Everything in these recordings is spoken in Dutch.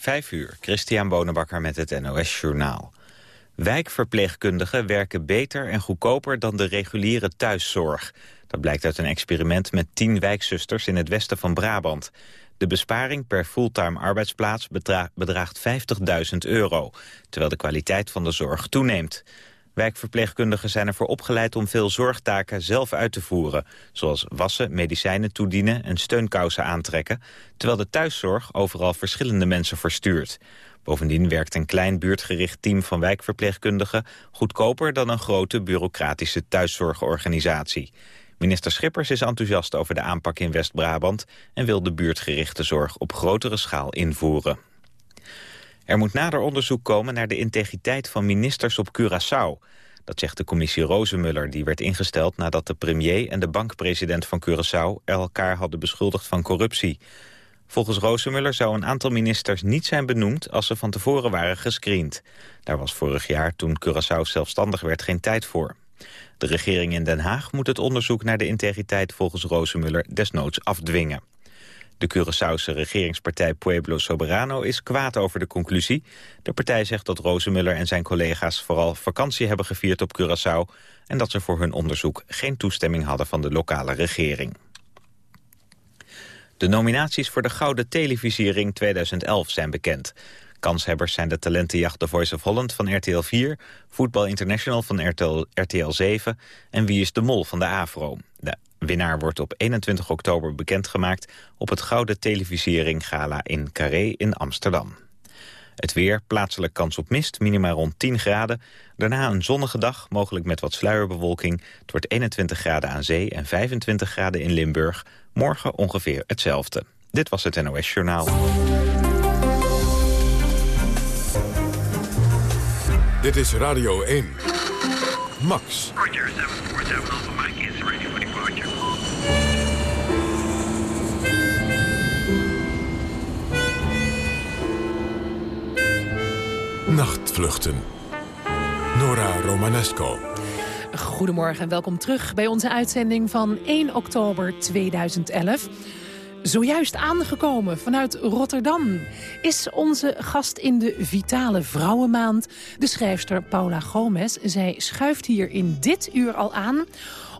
Vijf uur, Christian Bonenbakker met het NOS Journaal. Wijkverpleegkundigen werken beter en goedkoper dan de reguliere thuiszorg. Dat blijkt uit een experiment met tien wijkzusters in het westen van Brabant. De besparing per fulltime arbeidsplaats bedraagt 50.000 euro... terwijl de kwaliteit van de zorg toeneemt. Wijkverpleegkundigen zijn ervoor opgeleid om veel zorgtaken zelf uit te voeren... zoals wassen, medicijnen toedienen en steunkousen aantrekken... terwijl de thuiszorg overal verschillende mensen verstuurt. Bovendien werkt een klein buurtgericht team van wijkverpleegkundigen... goedkoper dan een grote bureaucratische thuiszorgorganisatie. Minister Schippers is enthousiast over de aanpak in West-Brabant... en wil de buurtgerichte zorg op grotere schaal invoeren. Er moet nader onderzoek komen naar de integriteit van ministers op Curaçao. Dat zegt de commissie Rozenmuller, die werd ingesteld nadat de premier en de bankpresident van Curaçao elkaar hadden beschuldigd van corruptie. Volgens Rozenmuller zou een aantal ministers niet zijn benoemd als ze van tevoren waren gescreend. Daar was vorig jaar, toen Curaçao zelfstandig werd, geen tijd voor. De regering in Den Haag moet het onderzoek naar de integriteit volgens Rozenmuller desnoods afdwingen. De Curaçaose regeringspartij Pueblo Soberano is kwaad over de conclusie. De partij zegt dat Rozenmuller en zijn collega's vooral vakantie hebben gevierd op Curaçao... en dat ze voor hun onderzoek geen toestemming hadden van de lokale regering. De nominaties voor de Gouden Televisiering 2011 zijn bekend. Kanshebbers zijn de talentenjacht The Voice of Holland van RTL 4... Voetbal International van RTL, RTL 7 en Wie is de Mol van de AVRO. Winnaar wordt op 21 oktober bekendgemaakt... op het Gouden Televisiering Gala in Carré in Amsterdam. Het weer, plaatselijk kans op mist, minima rond 10 graden. Daarna een zonnige dag, mogelijk met wat sluierbewolking. Het wordt 21 graden aan zee en 25 graden in Limburg. Morgen ongeveer hetzelfde. Dit was het NOS Journaal. Dit is Radio 1. Max. Nachtvluchten. Nora Romanesco. Goedemorgen en welkom terug bij onze uitzending van 1 oktober 2011. Zojuist aangekomen vanuit Rotterdam is onze gast in de Vitale Vrouwenmaand, de schrijfster Paula Gomez. Zij schuift hier in dit uur al aan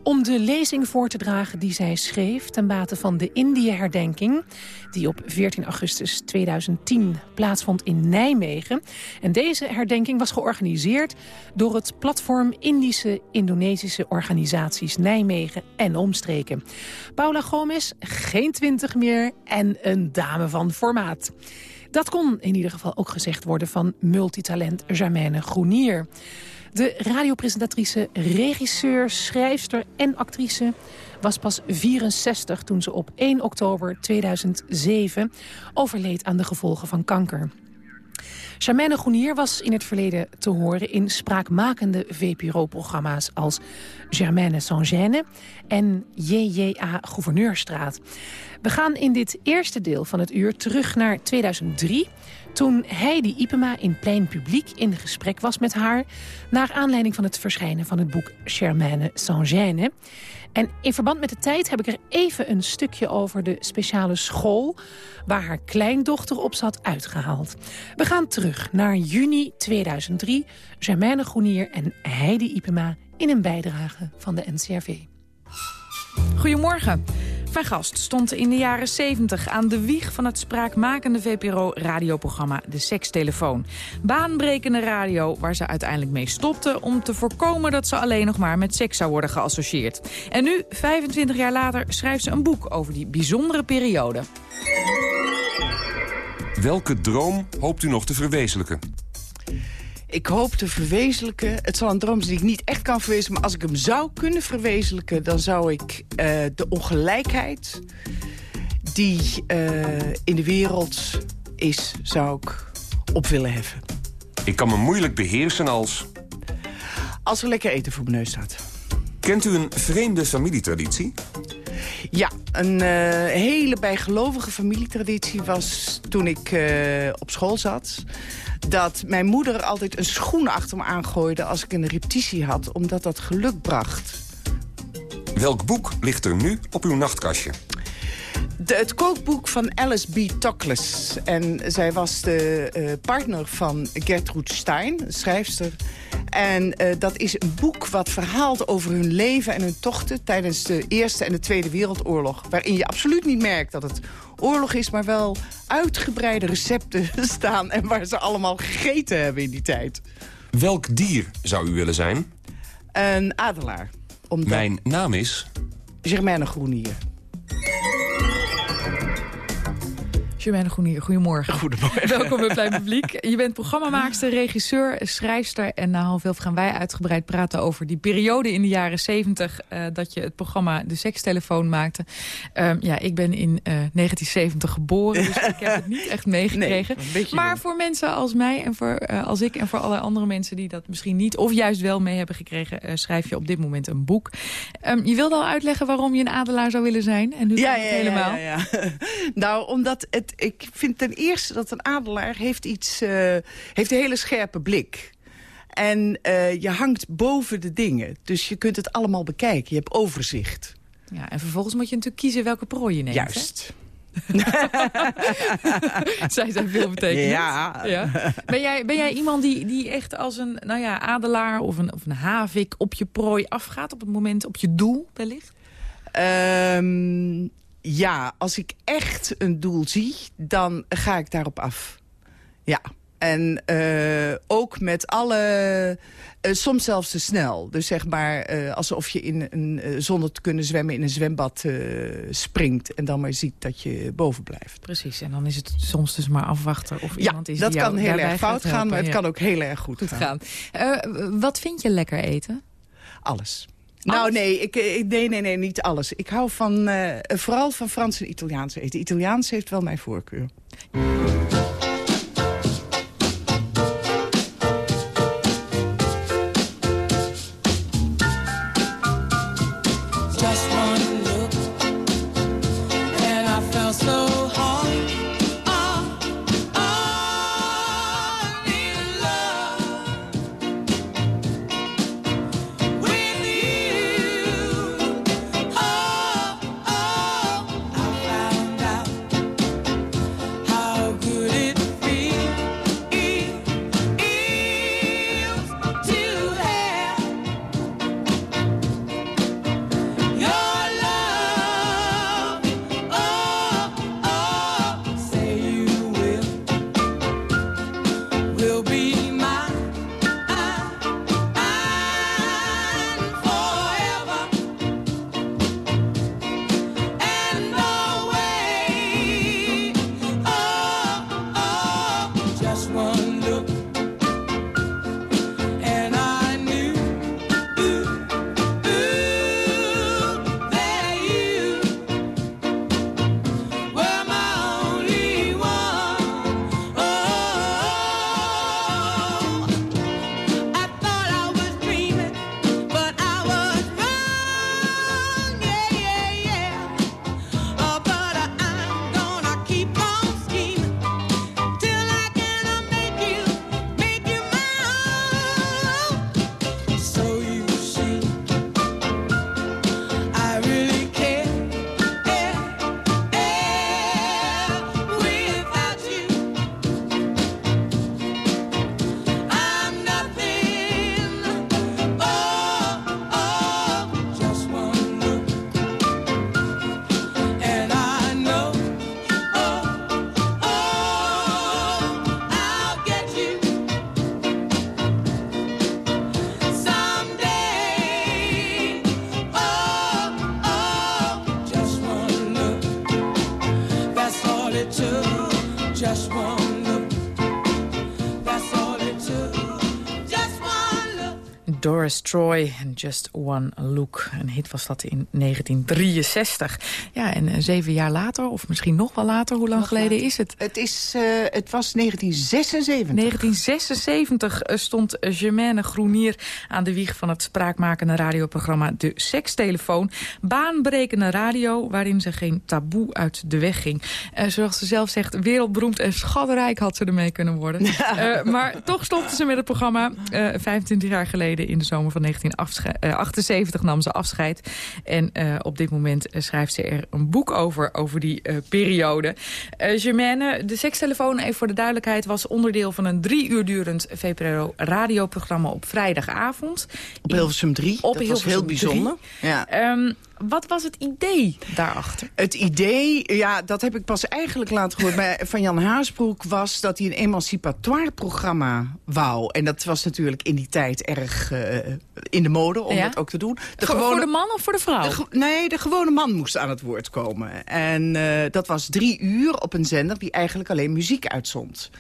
om de lezing voor te dragen die zij schreef... ten bate van de Indië-herdenking... die op 14 augustus 2010 plaatsvond in Nijmegen. En deze herdenking was georganiseerd door het platform Indische Indonesische Organisaties Nijmegen en omstreken. Paula Gomez, geen twintig meer en een dame van formaat. Dat kon in ieder geval ook gezegd worden van multitalent Germaine Groenier. De radiopresentatrice, regisseur, schrijfster en actrice was pas 64 toen ze op 1 oktober 2007 overleed aan de gevolgen van kanker. Charmaine Groenier was in het verleden te horen in spraakmakende VPRO-programma's als Germaine Sans-Gêne en JJA Gouverneurstraat. We gaan in dit eerste deel van het uur terug naar 2003... toen Heidi Ipema in plein publiek in gesprek was met haar... naar aanleiding van het verschijnen van het boek Germaine Sans-Gêne. En in verband met de tijd heb ik er even een stukje over de speciale school... waar haar kleindochter op zat uitgehaald. We gaan terug naar juni 2003. Germaine Groenier en Heidi Ipema in een bijdrage van de NCRV. Goedemorgen. Mijn gast stond in de jaren 70 aan de wieg van het spraakmakende VPRO-radioprogramma De Sekstelefoon. Baanbrekende radio waar ze uiteindelijk mee stopte om te voorkomen dat ze alleen nog maar met seks zou worden geassocieerd. En nu, 25 jaar later, schrijft ze een boek over die bijzondere periode. Welke droom hoopt u nog te verwezenlijken? Ik hoop te verwezenlijken. Het zal een droom zijn die ik niet echt kan verwezenlijken. Maar als ik hem zou kunnen verwezenlijken... dan zou ik uh, de ongelijkheid die uh, in de wereld is... zou ik op willen heffen. Ik kan me moeilijk beheersen als... Als er lekker eten voor mijn neus staat. Kent u een vreemde familietraditie? Ja, een uh, hele bijgelovige familietraditie was toen ik uh, op school zat dat mijn moeder altijd een schoen achter me aangooide... als ik een repetitie had, omdat dat geluk bracht. Welk boek ligt er nu op uw nachtkastje? De, het kookboek van Alice B. Toklas. En zij was de uh, partner van Gertrude Stein, schrijfster. En uh, dat is een boek wat verhaalt over hun leven en hun tochten... tijdens de Eerste en de Tweede Wereldoorlog. Waarin je absoluut niet merkt dat het oorlog is... maar wel uitgebreide recepten staan... en waar ze allemaal gegeten hebben in die tijd. Welk dier zou u willen zijn? Een adelaar. Omdat... Mijn naam is... Germaine Groenier. Germaine Groenier, goedemorgen. Goedemorgen. Welkom bij Plein Publiek. Je bent programmamaakster, regisseur, schrijfster... en na half elf gaan wij uitgebreid praten over die periode in de jaren zeventig... Uh, dat je het programma De Sekstelefoon maakte. Uh, ja, ik ben in uh, 1970 geboren, dus ik heb het niet echt meegekregen. Nee, maar voor mensen als mij en voor, eh, als ik en voor alle andere mensen... die dat misschien niet of juist wel mee hebben gekregen... Eh, schrijf je op dit moment een boek. Um, je wilde al uitleggen waarom je een adelaar zou willen zijn. En nu ja, het ja, helemaal. Ja, ja. nou, omdat het ik vind ten eerste dat een adelaar heeft, iets, uh, heeft een hele scherpe blik. En uh, je hangt boven de dingen. Dus je kunt het allemaal bekijken. Je hebt overzicht. Ja, en vervolgens moet je natuurlijk kiezen welke prooi je neemt. Juist. Zij zijn veel betekend. Ja. ja. Ben, jij, ben jij iemand die, die echt als een nou ja, adelaar of een, of een havik op je prooi afgaat... op het moment op je doel wellicht? Um, ja, als ik echt een doel zie, dan ga ik daarop af. Ja, en uh, ook met alle... Uh, soms zelfs te snel. Dus zeg maar uh, alsof je in een, zonder te kunnen zwemmen in een zwembad springt... en dan maar ziet dat je boven blijft. Precies, en dan is het soms dus maar afwachten of ja, iemand is dat die kan heel erg fout gaan, maar het ja. kan ook heel erg goed, goed gaan. gaan. wat vind je lekker eten? Alles. Nou, nee, ik, nee, nee, nee, niet alles. Ik hou van, uh, vooral van Frans en Italiaans eten. Italiaans heeft wel mijn voorkeur. Doris Troy en Just One Look. Een hit was dat in 1963. Ja, en uh, zeven jaar later, of misschien nog wel later, hoe lang Nog geleden later. is het? Het, is, uh, het was 1976. 1976 stond Germaine Groenier aan de wieg van het spraakmakende radioprogramma De Sekstelefoon. Baanbrekende radio, waarin ze geen taboe uit de weg ging. Uh, zoals ze zelf zegt, wereldberoemd en schatrijk had ze ermee kunnen worden. uh, maar toch stopte ze met het programma 25 jaar geleden in de zomer van 1978 nam ze afscheid. En op dit moment schrijft ze er een boek over, over die periode. Germaine, de sekstelefoon, even voor de duidelijkheid... was onderdeel van een drie uur durend VPRO-radioprogramma op vrijdagavond. Op Hilversum 3, op dat was heel bijzonder. Ja. Um, wat was het idee daarachter? Het idee, ja, dat heb ik pas eigenlijk laten horen van Jan Haasbroek... was dat hij een emancipatoire programma wou. En dat was natuurlijk in die tijd erg uh, in de mode om dat ook te doen. De voor, gewone, voor de man of voor de vrouw? De, nee, de gewone man moest aan het woord komen. En uh, dat was drie uur op een zender die eigenlijk alleen muziek uitzond.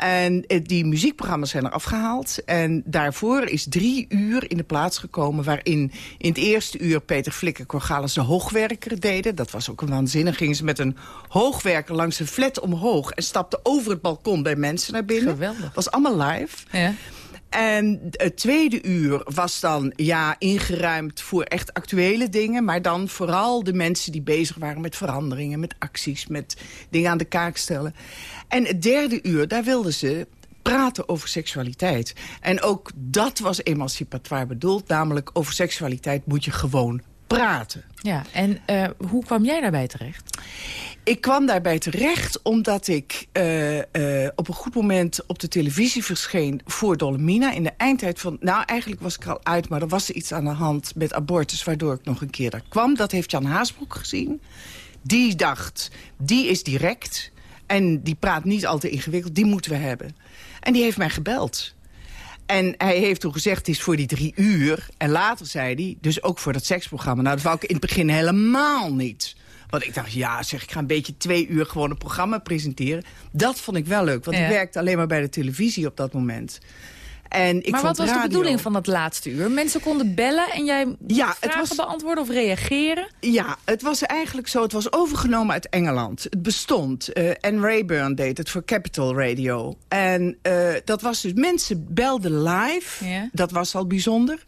En eh, die muziekprogramma's zijn er afgehaald. En daarvoor is drie uur in de plaats gekomen... waarin in het eerste uur Peter Flikker Corgalis de hoogwerker deden. Dat was ook een waanzinnig. Gingen ze met een hoogwerker langs een flat omhoog... en stapten over het balkon bij mensen naar binnen. Geweldig. was allemaal live. Ja. En het tweede uur was dan ja, ingeruimd voor echt actuele dingen... maar dan vooral de mensen die bezig waren met veranderingen... met acties, met dingen aan de kaak stellen. En het derde uur, daar wilden ze praten over seksualiteit. En ook dat was emancipatoire bedoeld. Namelijk, over seksualiteit moet je gewoon praten. Ja, en uh, hoe kwam jij daarbij terecht? Ik kwam daarbij terecht omdat ik uh, uh, op een goed moment op de televisie verscheen voor Dolomina. In de eindtijd van, nou eigenlijk was ik al uit, maar er was iets aan de hand met abortus waardoor ik nog een keer daar kwam. Dat heeft Jan Haasbroek gezien. Die dacht, die is direct en die praat niet al te ingewikkeld, die moeten we hebben. En die heeft mij gebeld. En hij heeft toen gezegd, het is voor die drie uur. En later zei hij, dus ook voor dat seksprogramma. Nou, dat wou ik in het begin helemaal niet. Want ik dacht, ja, zeg, ik ga een beetje twee uur gewoon een programma presenteren. Dat vond ik wel leuk, want ik werkte alleen maar bij de televisie op dat moment. En ik maar wat was de bedoeling van dat laatste uur? Mensen konden bellen en jij ja, vragen het was, beantwoorden of reageren? Ja, het was eigenlijk zo. Het was overgenomen uit Engeland. Het bestond. Uh, Anne Rayburn deed het voor Capital Radio. En uh, dat was dus... Mensen belden live. Ja. Dat was al bijzonder.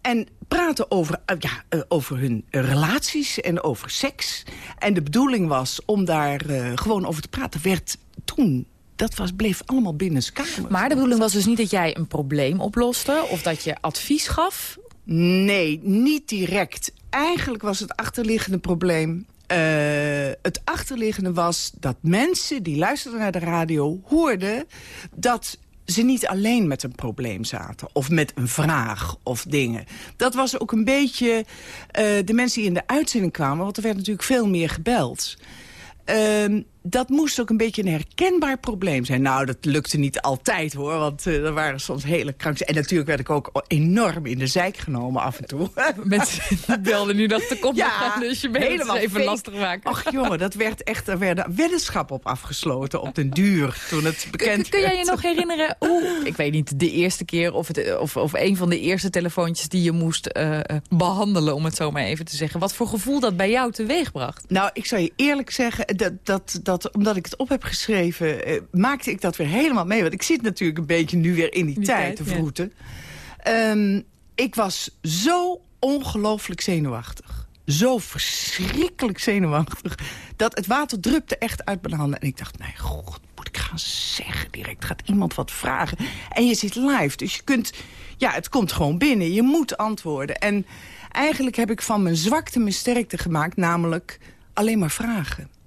En praten over, uh, ja, uh, over hun relaties en over seks. En de bedoeling was om daar uh, gewoon over te praten. Werd toen dat was, bleef allemaal binnen kamer. Maar de bedoeling was dus niet dat jij een probleem oploste... of dat je advies gaf? Nee, niet direct. Eigenlijk was het achterliggende probleem... Uh, het achterliggende was dat mensen die luisterden naar de radio... hoorden dat ze niet alleen met een probleem zaten. Of met een vraag of dingen. Dat was ook een beetje uh, de mensen die in de uitzending kwamen. Want er werd natuurlijk veel meer gebeld. Uh, dat moest ook een beetje een herkenbaar probleem zijn. Nou, dat lukte niet altijd hoor, want uh, er waren soms hele kranken. En natuurlijk werd ik ook enorm in de zijk genomen af en toe. Mensen belden nu dat de kop ja, dus je bent helemaal even fake. lastig maken. Ach jongen, dat werd echt, er werden weddenschappen op afgesloten op den duur toen het bekend Kun, kun jij je nog herinneren hoe, ik weet niet, de eerste keer of, het, of, of een van de eerste telefoontjes die je moest uh, behandelen, om het zo maar even te zeggen. Wat voor gevoel dat bij jou teweeg bracht? Nou, ik zou je eerlijk zeggen, dat, dat dat, omdat ik het op heb geschreven, eh, maakte ik dat weer helemaal mee. Want ik zit natuurlijk een beetje nu weer in die, tijd, te vroeten. Um, ik was zo ongelooflijk zenuwachtig. Zo verschrikkelijk zenuwachtig. Dat het water drupte echt uit mijn handen. En ik dacht, nee, god, moet ik gaan zeggen direct? Gaat iemand wat vragen? En je zit live, dus je kunt... Ja, het komt gewoon binnen. Je moet antwoorden. En eigenlijk heb ik van mijn zwakte mijn sterkte gemaakt. Namelijk alleen maar vragen.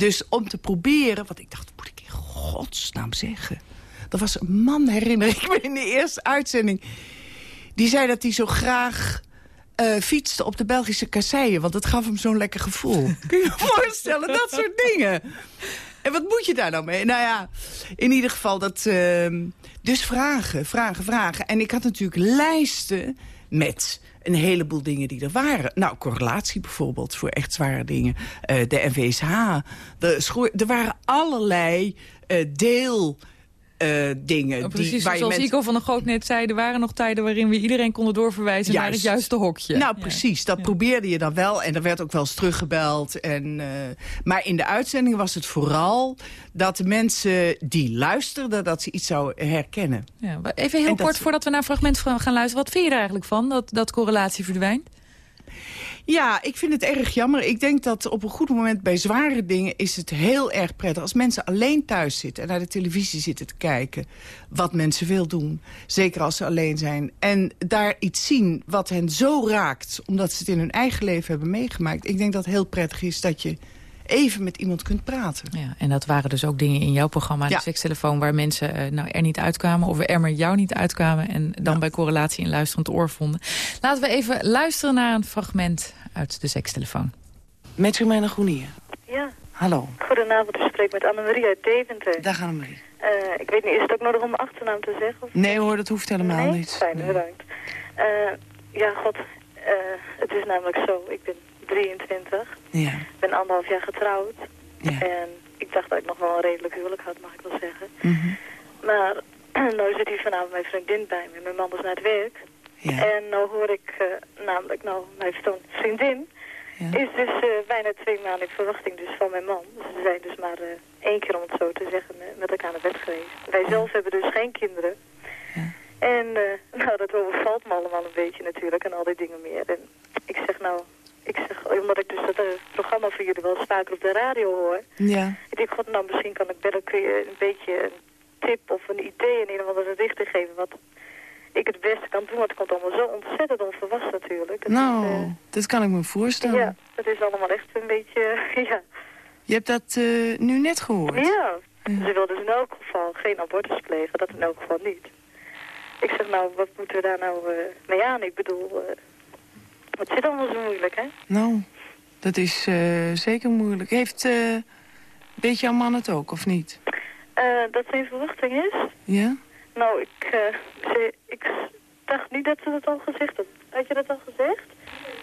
Dus om te proberen, wat ik dacht, wat moet ik in godsnaam zeggen? Er was een man, herinner ik me in de eerste uitzending... die zei dat hij zo graag uh, fietste op de Belgische kasseien... want dat gaf hem zo'n lekker gevoel. Kun je je voorstellen, dat soort dingen? En wat moet je daar nou mee? Nou ja, in ieder geval dat... Uh, dus vragen, vragen, vragen. En ik had natuurlijk lijsten met een heleboel dingen die er waren. Nou, correlatie bijvoorbeeld voor echt zware dingen. Uh, de NVSH. De er waren allerlei uh, deel uh, dingen. Oh, precies, die, waar zoals. Ico van der Goot net zei... er waren nog tijden waarin we iedereen konden doorverwijzen naar het juiste hokje. Nou, precies. Dat probeerde je dan wel. En er werd ook wel eens teruggebeld. En, uh, maar in de uitzending was het vooral dat de mensen die luisterden... dat ze iets zouden herkennen. Ja, even heel kort voordat we naar een fragment gaan luisteren. Wat vind je er eigenlijk van, dat, dat correlatie verdwijnt? Ja, ik vind het erg jammer. Ik denk dat op een goed moment bij zware dingen is het heel erg prettig. Als mensen alleen thuis zitten en naar de televisie zitten te kijken... wat mensen veel doen, zeker als ze alleen zijn... en daar iets zien wat hen zo raakt, omdat ze het in hun eigen leven hebben meegemaakt... ik denk dat het heel prettig is dat je even met iemand kunt praten. Ja, en dat waren dus ook dingen in jouw programma, de sekstelefoon... waar mensen uh, nou, er niet uitkwamen of er met jou niet uitkwamen... en dan bij correlatie een luisterend oor vonden. Laten we even luisteren naar een fragment uit de sekstelefoon. Met Germaine Groenier. Ja. Hallo. Goedenavond, ik spreek met Annemarie uit Deventer. Dag Annemarie. Uh, ik weet niet, is het ook nodig om mijn achternaam te zeggen? Of... Nee hoor, dat hoeft helemaal nee? niet. Fijn, bedankt. Uh, ja, god, het is namelijk zo, ik ben 23. Ja. Ik ben anderhalf jaar getrouwd. Ja. En ik dacht dat ik nog wel een redelijk huwelijk had, mag ik wel zeggen. Mm Maar nou zit hier vanavond mijn vriendin bij me. Mijn man is naar het werk. Ja. En nou hoor ik uh, namelijk, nou, mijn vriendin ja. is dus uh, bijna twee maanden in verwachting dus van mijn man. Dus ze zijn dus maar uh, één keer, om het zo te zeggen, met elkaar naar bed geweest. Wij zelf hebben dus geen kinderen. En nou, dat overvalt me allemaal een beetje natuurlijk en al die dingen meer. En ik zeg nou, ik zeg, omdat ik dus dat uh, programma voor jullie wel eens vaker op de radio hoor. Ja. Ik denk, god, nou misschien kan ik bellen, kun je een beetje een tip of een idee in ieder geval een richting geven wat ik het beste kan doen. Want het komt allemaal zo ontzettend onverwacht natuurlijk. Dat nou, is, uh, dat kan ik me voorstellen. Ja, het is allemaal echt een beetje, ja. Je hebt dat uh, nu net gehoord? Ja, ze wil dus in elk geval geen abortus plegen, dat in elk geval niet. Ik zeg, nou, wat moeten we daar nou uh, mee aan? Ik bedoel, het zit allemaal zo moeilijk, hè? Nou, dat is uh, zeker moeilijk. Heeft uh, weet jouw man het ook, of niet? Uh, dat zijn verwachting is? Ja? Nou, ik, ze, ik dacht niet dat ze dat al gezegd had. Had je dat al gezegd?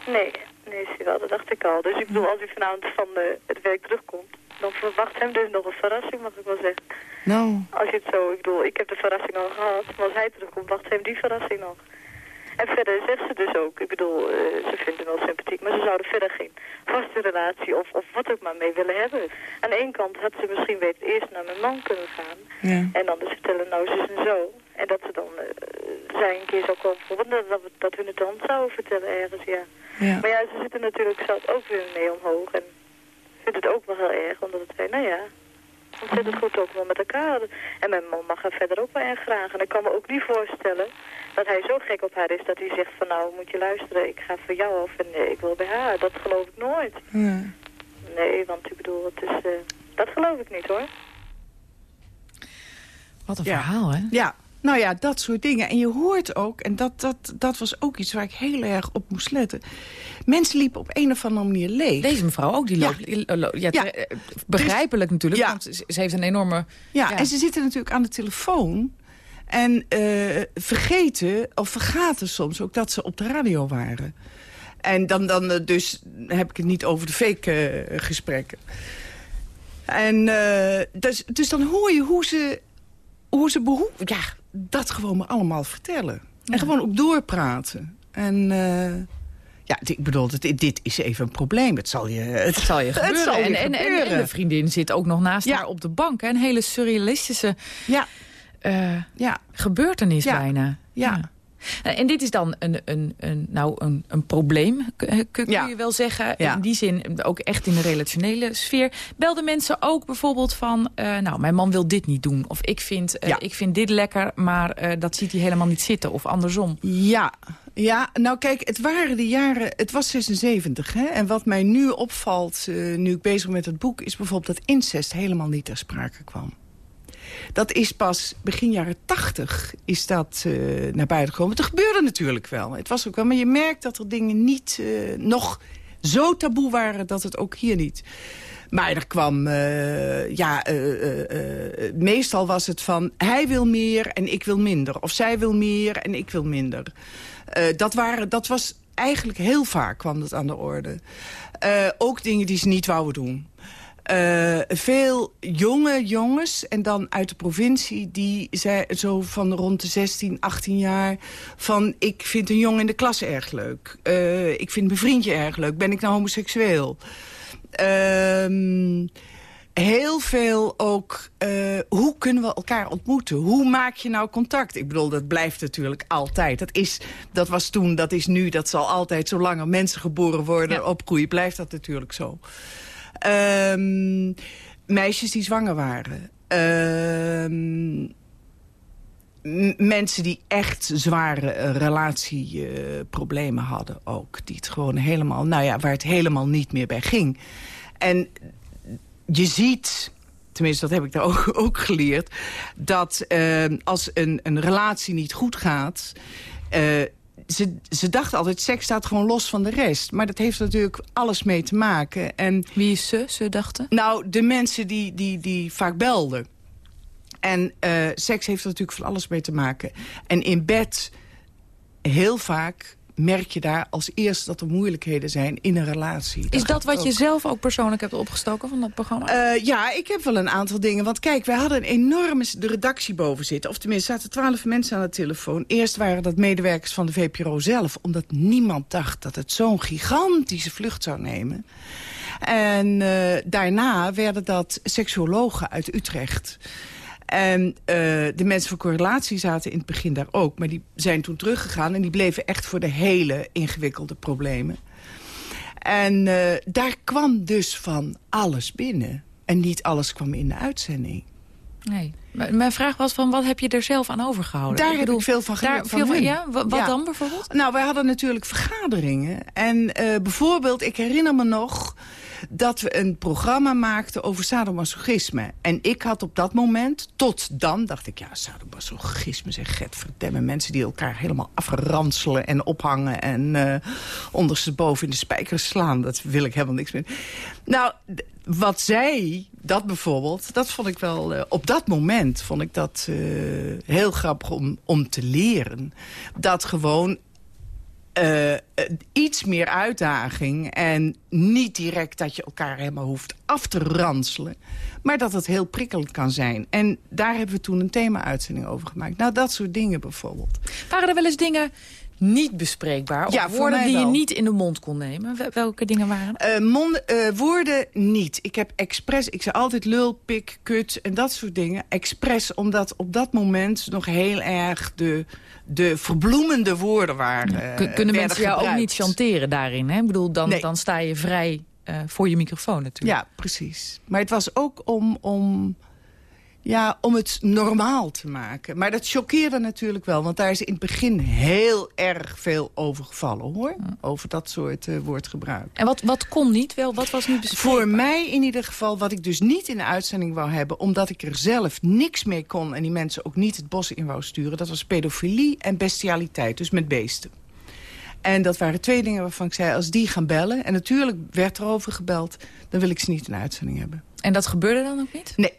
Nee, nee, zie wel, dat dacht ik al. Dus ik bedoel, als hij vanavond van het werk terugkomt... dan verwacht hem dus nog een verrassing, mag ik wel zeggen. Nou. Als je het zo, ik bedoel, ik heb de verrassing al gehad. Maar als hij terugkomt, wacht hem die verrassing nog. En verder zegt ze dus ook, ik bedoel, uh, ze vindt hem wel sympathiek, maar ze zouden verder geen vaste relatie of, of wat ook maar mee willen hebben. Aan de ene kant had ze misschien beter eerst naar mijn man kunnen gaan ja. en dan dus vertellen, nou zus en zo. En dat ze dan, uh, zij een keer zou komen, bijvoorbeeld dat, dat hun het dan zouden vertellen ergens, ja. ja. Maar ja, ze zitten natuurlijk zelf ook weer mee omhoog en vindt het ook wel heel erg, omdat het zei, nou ja, ontzettend goed ook wel met elkaar. En mijn man mag haar verder ook wel erg graag. En ik kan me ook niet voorstellen dat hij zo gek op haar is dat hij zegt van nou moet je luisteren, ik ga voor jou af en nee, ik wil bij haar. Dat geloof ik nooit. Ja. Nee, want ik bedoel, het is, uh, dat geloof ik niet hoor. Wat een ja. verhaal, hè? Ja, nou ja, dat soort dingen. En je hoort ook, en dat, dat, dat was ook iets waar ik heel erg op moest letten. Mensen liepen op een of andere manier leeg. Deze mevrouw ook, die Ja. loopt... Ja, begrijpelijk natuurlijk, want ze heeft een enorme... Ja, en ze zitten natuurlijk aan de telefoon. En eh, vergeten, of vergaten soms ook dat ze op de radio waren. En dan, dan eh, dus heb ik het niet over de fake eh, gesprekken. En dus, dus dan hoor je hoe ze, hoe ze behoe ja, dat gewoon maar allemaal vertellen. En gewoon ook doorpraten. En eh, ja, ik bedoel, dit, dit is even een probleem. Het zal je, het, Het zal je gebeuren. zal je en, en, en, gebeuren. en de vriendin zit ook nog naast Ja. haar op de bank. Hè? Een hele surrealistische Ja, eh, ja, gebeurtenis Ja. bijna. ja. Eh, En dit is dan een, een, een, nou, een, een probleem, eh, kun je wel zeggen. Ja. In die zin ook echt in de relationele sfeer. Belden mensen ook bijvoorbeeld van... eh, nou, mijn man wil dit niet doen. Of ik vind, eh, Ja. ik vind dit lekker, maar eh, dat ziet hij helemaal niet zitten. Of andersom. Ja, ja, nou kijk, het waren de jaren... Het was 76, hè? En wat mij nu opvalt, eh, nu ik bezig ben met het boek... is bijvoorbeeld dat incest helemaal niet ter sprake kwam. Dat is pas begin jaren 80 is dat eh, naar buiten gekomen. Het gebeurde natuurlijk wel. Het was ook wel, maar je merkt dat er dingen niet eh, nog zo taboe waren... dat het ook hier niet... Maar er kwam, eh, ja, meestal was het van... hij wil meer en ik wil minder. Of zij wil meer en ik wil minder. Dat, waren, dat was eigenlijk heel vaak kwam dat aan de orde. Ook dingen die ze niet wouden doen. Eh, veel jonge jongens, en dan uit de provincie... die zei zo van rond de 16, 18 jaar... van ik vind een jongen in de klas erg leuk. Eh, ik vind mijn vriendje erg leuk. Ben ik nou homoseksueel? Ehm, heel veel ook... eh, hoe hoe kunnen we elkaar ontmoeten? Hoe maak je nou contact? Ik bedoel, dat blijft natuurlijk altijd. Dat, is, dat was toen, dat is nu, dat zal altijd... zolang er mensen geboren worden, Ja. opgroeien... blijft dat natuurlijk zo. Ehm, meisjes die zwanger waren. Ehm, mensen die echt zware eh, relatieproblemen hadden ook. Die het gewoon helemaal, nou ja, waar het helemaal niet meer bij ging. En je ziet, tenminste dat heb ik daar ook, ook geleerd... dat eh, als een, een relatie niet goed gaat... eh, ze, ze dachten altijd, seks staat gewoon los van de rest. Maar dat heeft natuurlijk alles mee te maken. En Wie is ze, ze dachten? nou, de mensen die, die, die vaak belden. En eh, seks heeft er natuurlijk van alles mee te maken. En in bed, heel vaak merk je daar als eerste dat er moeilijkheden zijn in een relatie. Is dat wat je zelf ook persoonlijk hebt opgestoken van dat programma? Eh, ja, ik heb wel een aantal dingen. Want kijk, wij hadden een enorme de redactie boven zitten. Of tenminste, zaten twaalf mensen aan de telefoon. Eerst waren dat medewerkers van de VPRO zelf. Omdat niemand dacht dat het zo'n gigantische vlucht zou nemen. En eh, daarna werden dat seksuologen uit Utrecht. En eh, de mensen van correlatie zaten in het begin daar ook. Maar die zijn toen teruggegaan en die bleven echt voor de hele ingewikkelde problemen. En eh, daar kwam dus van alles binnen. En niet alles kwam in de uitzending. Nee. Mijn vraag was van, wat heb je er zelf aan overgehouden? Daar heb bedoel, ik veel van daar geleerd veel van. Ja, Wa- wat Ja. dan bijvoorbeeld? Nou, wij hadden natuurlijk vergaderingen. En eh, bijvoorbeeld, ik herinner me nog dat we een programma maakten over sadomasochisme. En ik had op dat moment, tot dan, dacht ik... ja, sadomasochisme, zeg, verdemme mensen die elkaar helemaal afranselen en ophangen... en eh ondersteboven in de spijkers slaan. Dat wil ik helemaal niks meer. Nou, wat zij, dat bijvoorbeeld, dat vond ik wel... eh, op dat moment vond ik dat eh, heel grappig om, om te leren. Dat gewoon eh, eh, iets meer uitdaging. En niet direct dat je elkaar helemaal hoeft af te ranselen. Maar dat het heel prikkelend kan zijn. En daar hebben we toen een thema-uitzending over gemaakt. Nou, dat soort dingen bijvoorbeeld. Waren er wel eens dingen niet bespreekbaar? Of Ja, woorden die je niet in de mond kon nemen? Wel- Welke dingen waren? Eh, mond- eh, woorden niet. Ik heb expres, ik zei altijd lul, pik, kut en dat soort dingen. Expres, omdat op dat moment nog heel erg de, de verbloemende woorden waren. Eh, Kunnen mensen jou ook niet chanteren daarin? Hè? Ik bedoel, dan, Nee. dan sta je vrij voor je microfoon natuurlijk. Ja, precies. Maar het was ook om, om, ja, om het normaal te maken. Maar dat choqueerde natuurlijk wel. Want daar is in het begin heel erg veel over gevallen, hoor. Over dat soort eh, woordgebruik. En wat, wat kon niet? Wel, wat was niet bespreekbaar? Voor mij in ieder geval, wat ik dus niet in de uitzending wou hebben... omdat ik er zelf niks mee kon en die mensen ook niet het bos in wou sturen... dat was pedofilie en bestialiteit, dus met beesten. En dat waren twee dingen waarvan ik zei, als die gaan bellen... en natuurlijk werd er over gebeld, dan wil ik ze niet in de uitzending hebben. En dat gebeurde dan ook niet? Nee.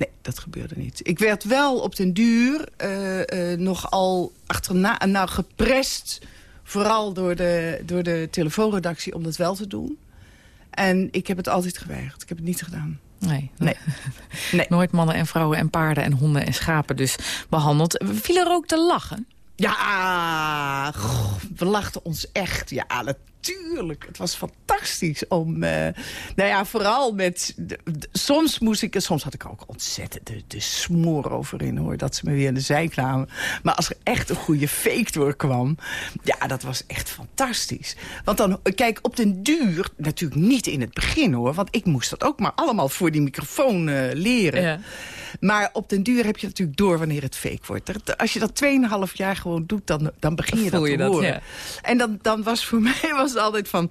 Nee, dat gebeurde niet. Ik werd wel op den duur eh, eh, nogal achterna, nou, geprest... vooral door de, door de telefoonredactie om dat wel te doen. En ik heb het altijd geweigerd. Ik heb het niet gedaan. Nee. Nee. Nee. Nooit mannen en vrouwen en paarden en honden en schapen dus behandeld. Viel er ook te lachen? Ja, goh, we lachten ons echt. Ja, natuurlijk. Het was fantastisch om... eh, nou ja, vooral met... de- de- soms moest ik... Soms had ik ook ontzettend de, de smoor over in, hoor. Dat ze me weer in de zij kwamen. Maar als er echt een goede fake doorkwam... Ja, dat was echt fantastisch. Want dan, kijk, op den duur... Natuurlijk niet in het begin, hoor. Want ik moest dat ook maar allemaal voor die microfoon eh, leren. Ja. Maar op den duur heb je natuurlijk door wanneer het fake wordt. Als je dat 2,5 jaar gewoon doet, dan, dan begin je Voel dat je te dat, horen. ja. En dan, dan was voor mij was het altijd van...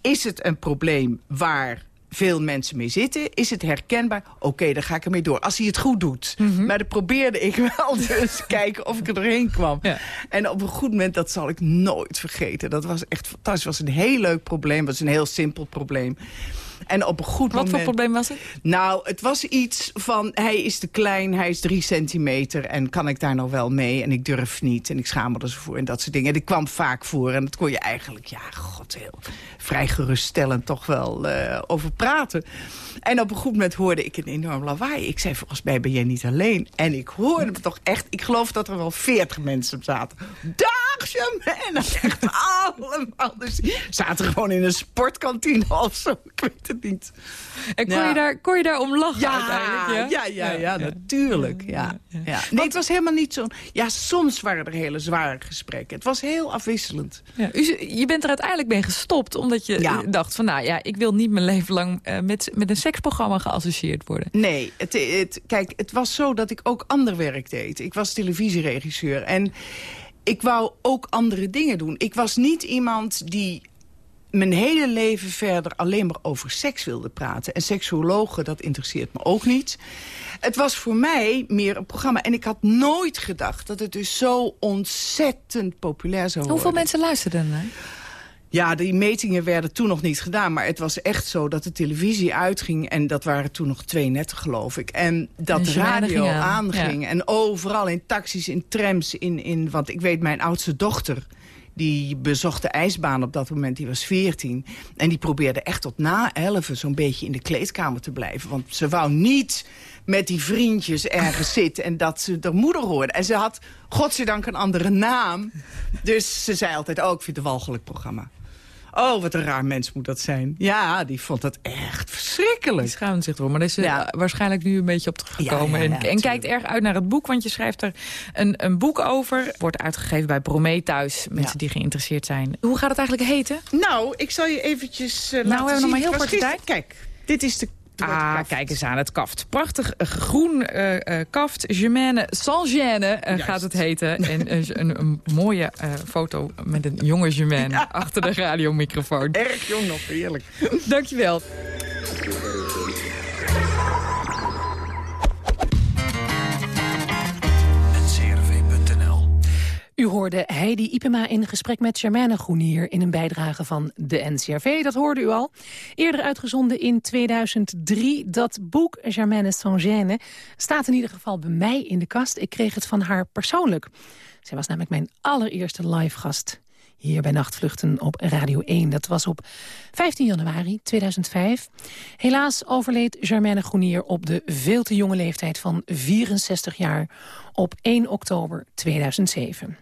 is het een probleem waar veel mensen mee zitten? Is het herkenbaar? Oké, dan ga ik ermee door. Als hij het goed doet. Maar dan probeerde ik wel dus kijken of ik er doorheen kwam. Ja. En op een goed moment, dat zal ik nooit vergeten. Dat was echt fantastisch. Was een heel leuk probleem. Was een heel simpel probleem. En op een goed Wat voor probleem was het? Nou, het was iets van, hij is te klein, hij is drie centimeter... en kan ik daar nou wel mee? En ik durf niet en ik schaam me er zo voor en dat soort dingen. En dat kwam vaak voor en dat kon je eigenlijk, ja, god, heel vrij geruststellend toch wel eh, over praten. En op een goed moment hoorde ik een enorm lawaai. Ik zei, volgens mij ben jij niet alleen. En ik hoorde het toch echt, ik geloof dat er wel veertig mensen zaten. Dag, Jamena! Echt allemaal. Dus zaten gewoon in een sportkantine of zo. Ik weet het niet. En kon, Ja. je, daar, kon je daar om lachen Ja, uiteindelijk? ja, ja, ja, natuurlijk. Ja, ja. Nee, het was helemaal niet zo... Ja, soms waren er hele zware gesprekken. Het was heel afwisselend. Ja, u, je bent er uiteindelijk mee gestopt omdat je Ja. dacht van... nou ja, ik wil niet mijn leven lang eh, met, met een seksprogramma geassocieerd worden. Nee, het, het, kijk, het was zo dat ik ook ander werk deed. Ik was televisieregisseur en ik wou ook andere dingen doen. Ik was niet iemand die mijn hele leven verder alleen maar over seks wilde praten. En seksuologen, dat interesseert me ook niet. Het was voor mij meer een programma. En ik had nooit gedacht dat het dus zo ontzettend populair zou worden. Hoeveel mensen luisterden naar? Ja, die metingen werden toen nog niet gedaan. Maar het was echt zo dat de televisie uitging. En dat waren toen nog twee netten, geloof ik. En dat En de Germaine radio ging aan, aanging. En overal in taxis, in trams. In, in, want ik weet, mijn oudste dochter... die bezocht de ijsbaan op dat moment, die was 14. En die probeerde echt tot na 11 zo'n beetje in de kleedkamer te blijven. Want ze wou niet met die vriendjes ergens zitten... en dat ze de moeder hoorde. En ze had, godzijdank, een andere naam. Dus ze zei altijd, oh, ik vind het een walgelijk programma. Oh, wat een raar mens moet dat zijn. Ja, die vond dat echt Die verschrikkelijk. schaamde zich ervoor. Maar daar is ze Ja. eh, waarschijnlijk nu een beetje op teruggekomen. Ja, ja, ja, en, en kijkt erg uit naar het boek, want je schrijft er een, een boek over. Wordt uitgegeven bij Prometheus, mensen Ja. die geïnteresseerd zijn. Hoe gaat het eigenlijk heten? Nou, ik zal je eventjes uh, we hebben nog maar heel korte gisteren- Kijk, dit is de... Ah, kaft. kijk eens aan, het kaft. Prachtig groen eh, eh, kaft. Germaine sans gêne eh, gaat het heten. En een, een mooie foto met een jonge Germaine achter de radiomicrofoon. Erg jong nog, heerlijk. Dankjewel. U hoorde Heidi Ipema in gesprek met Germaine Groenier... in een bijdrage van de NCRV, dat hoorde u al. Eerder uitgezonden in 2003. Dat boek, Germaine Sans-Gêne, staat in ieder geval bij mij in de kast. Ik kreeg het van haar persoonlijk. Zij was namelijk mijn allereerste live gast hier bij Nachtvluchten op Radio 1. Dat was op 15 januari 2005. Helaas overleed Germaine Groenier op de veel te jonge leeftijd van 64 jaar op 1 oktober 2007.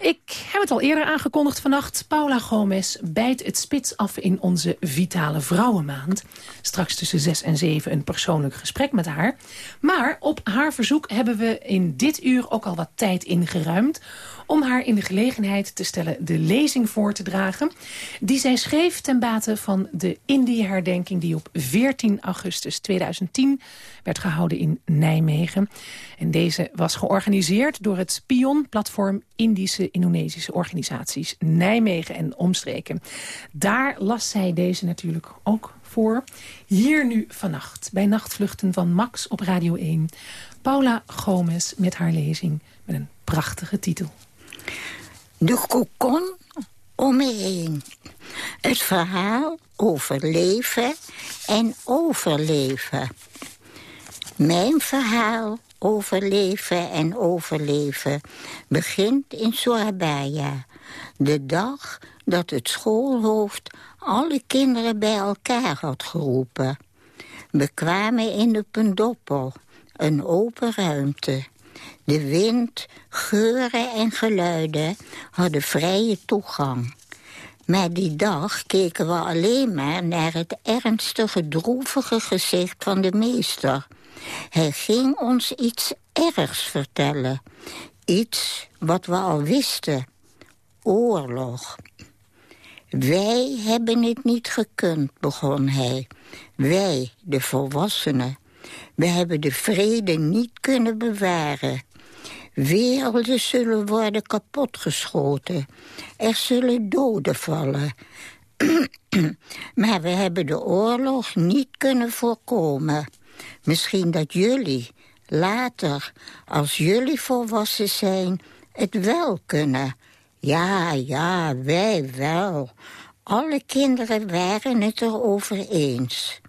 Ik heb het al eerder aangekondigd vannacht. Paula Gomez bijt het spits af in onze Vitale Vrouwenmaand. Straks tussen 6 en 7 een persoonlijk gesprek met haar. Maar op haar verzoek hebben we in dit uur ook al wat tijd ingeruimd... om haar in de gelegenheid te stellen de lezing voor te dragen... die zij schreef ten bate van de Indië-herdenking... die op 14 augustus 2010 werd gehouden in Nijmegen. En deze was georganiseerd door het Pion-platform Indische Indonesische Organisaties Nijmegen en omstreken. Daar las zij deze natuurlijk ook voor. Hier nu vannacht bij Nachtvluchten van Max op Radio 1. Paula Gomez met haar lezing met een prachtige titel. De kokon om me heen. Het verhaal over leven en overleven. Mijn verhaal over leven en overleven begint in Surabaya. De dag dat het schoolhoofd alle kinderen bij elkaar had geroepen. We kwamen in de Pendoppel, een open ruimte. De wind, geuren en geluiden hadden vrije toegang. Maar die dag keken we alleen maar naar het ernstige, droevige gezicht van de meester. Hij ging ons iets ergs vertellen. Iets wat we al wisten. Oorlog. Wij hebben het niet gekund, begon hij. Wij, de volwassenen. We hebben de vrede niet kunnen bewaren. Werelden zullen worden kapotgeschoten. Er zullen doden vallen. maar we hebben de oorlog niet kunnen voorkomen. Misschien dat jullie, later, als jullie volwassen zijn, het wel kunnen. Ja, ja, wij wel. Alle kinderen waren het erover eens.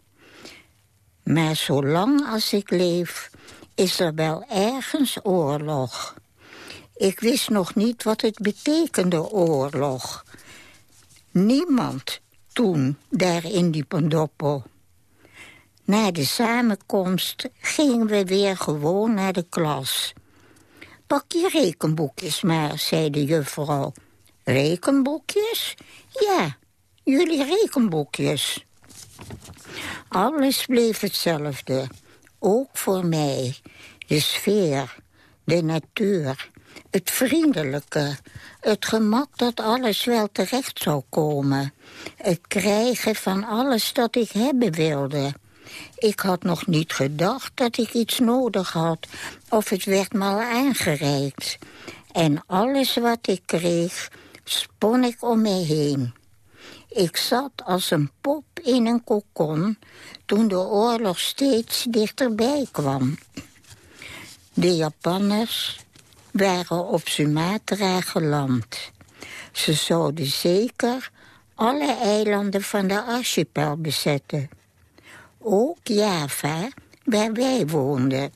Maar zolang als ik leef, is er wel ergens oorlog. Ik wist nog niet wat het betekende, oorlog. Niemand toen daar in die Pendoppel. Na de samenkomst gingen we weer gewoon naar de klas. Pak je rekenboekjes maar, zei de juffrouw. Rekenboekjes? Ja, jullie rekenboekjes. Alles bleef hetzelfde, ook voor mij. De sfeer, de natuur, het vriendelijke, het gemak dat alles wel terecht zou komen. Het krijgen van alles dat ik hebben wilde. Ik had nog niet gedacht dat ik iets nodig had, of het werd me al aangereikt. En alles wat ik kreeg, spon ik om me heen. Ik zat als een pop in een kokon toen de oorlog steeds dichterbij kwam. De Japanners waren op Sumatra geland. Ze zouden zeker alle eilanden van de archipel bezetten. Ook Java, waar wij woonden.